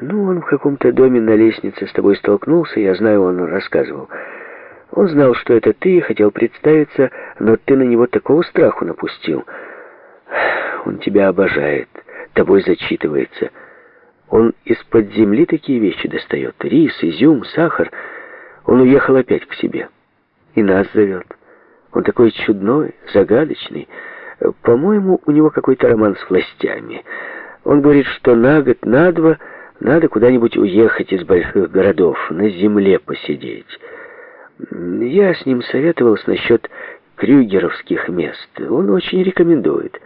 Ну, он в каком-то доме на лестнице с тобой столкнулся, я знаю, он рассказывал. Он знал, что это ты, хотел представиться, но ты на него такого страху напустил. Он тебя обожает, тобой зачитывается. Он из-под земли такие вещи достает. Рис, изюм, сахар. Он уехал опять к себе. И нас зовет. Он такой чудной, загадочный. По-моему, у него какой-то роман с властями. Он говорит, что на год, на два надо куда-нибудь уехать из больших городов, на земле посидеть. Я с ним советовался насчет крюгеровских мест. Он очень рекомендует,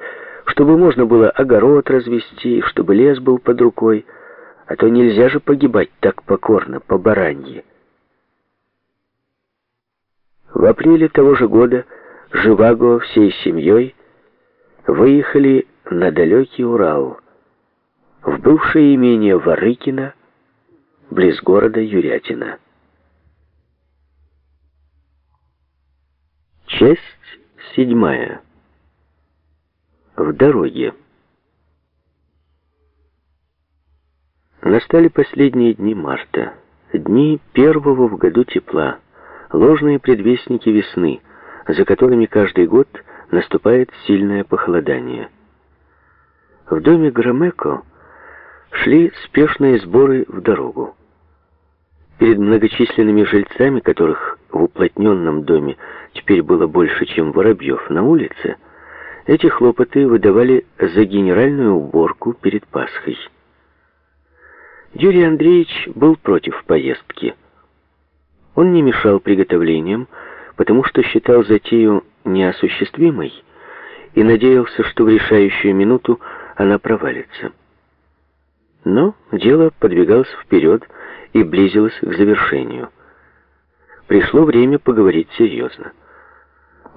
чтобы можно было огород развести, чтобы лес был под рукой, а то нельзя же погибать так покорно, по баранье. В апреле того же года Живаго всей семьей выехали на далекий Урал, в бывшее имение Варыкина, близ города Юрятина. Часть седьмая. В дороге. Настали последние дни марта, дни первого в году тепла, ложные предвестники весны, за которыми каждый год наступает сильное похолодание. В доме Громеко шли спешные сборы в дорогу. Перед многочисленными жильцами, которых в уплотненном доме теперь было больше, чем воробьев на улице, эти хлопоты выдавали за генеральную уборку перед Пасхой. Юрий Андреевич был против поездки. Он не мешал приготовлениям, потому что считал затею неосуществимой и надеялся, что в решающую минуту она провалится. Но дело подвигалось вперед и близилось к завершению. Пришло время поговорить серьезно.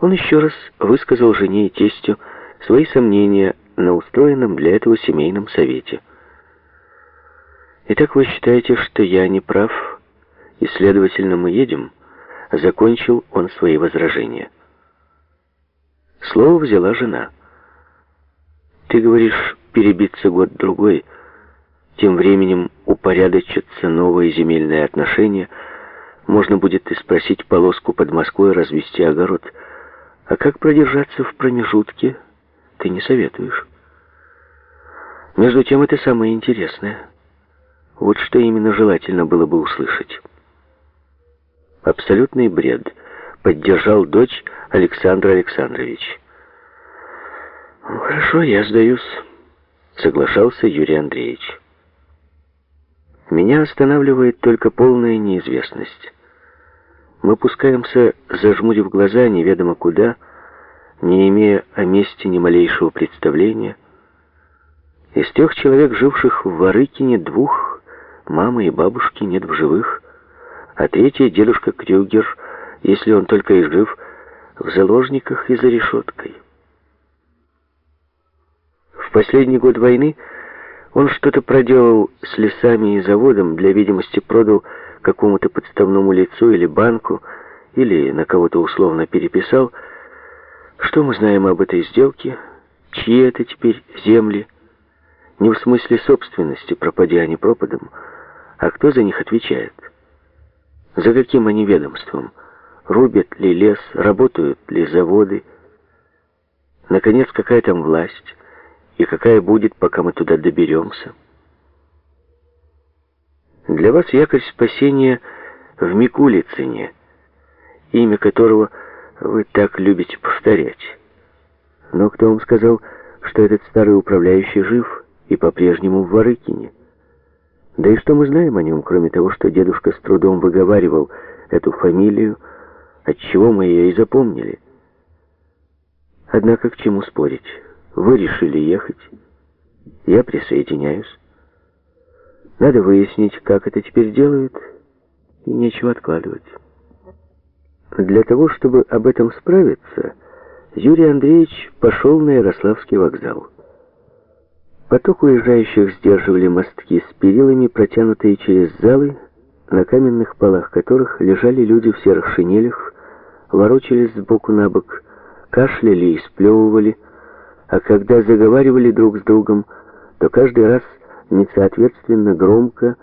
Он еще раз высказал жене и тестю свои сомнения на устроенном для этого семейном совете. «Итак, вы считаете, что я не прав, и, следовательно, мы едем?» Закончил он свои возражения. Слово взяла жена. «Ты говоришь, перебиться год-другой, тем временем упорядочатся новые земельные отношения, можно будет и спросить полоску под Москвой развести огород. А как продержаться в промежутке, ты не советуешь. Между тем, это самое интересное. Вот что именно желательно было бы услышать. Абсолютный бред поддержал дочь Александр Александрович. «Ну, «Хорошо, я сдаюсь», — соглашался Юрий Андреевич. «Меня останавливает только полная неизвестность. Мы пускаемся, зажмурив глаза, неведомо куда, не имея о месте ни малейшего представления. Из трех человек, живших в Варыкине, двух, мамы и бабушки, нет в живых, а третий, дедушка Крюгер, если он только и жив, в заложниках и за решеткой. В последний год войны он что-то проделал с лесами и заводом, для видимости продал какому-то подставному лицу или банку, или на кого-то условно переписал. Что мы знаем об этой сделке? Чьи это теперь земли? Не в смысле собственности, пропадя они пропадом, а кто за них отвечает? За каким они ведомством? Рубят ли лес, работают ли заводы? Наконец, какая там власть? И какая будет, пока мы туда доберемся? Для вас якорь спасения в Микулицыне, имя которого вы так любите повторять. Но кто вам сказал, что этот старый управляющий жив и по-прежнему в Варыкине? Да и что мы знаем о нем, кроме того, что дедушка с трудом выговаривал эту фамилию, отчего мы ее и запомнили? Однако к чему спорить? Вы решили ехать, я присоединяюсь. Надо выяснить, как это теперь делают, и нечего откладывать. Для того, чтобы об этом справиться, Юрий Андреевич пошел на Ярославский вокзал. Поток уезжающих сдерживали мостки с перилами, протянутые через залы, на каменных полах которых лежали люди в серых шинелях, ворочались сбоку на бок, кашляли и сплевывали, а когда заговаривали друг с другом, то каждый раз несоответственно громко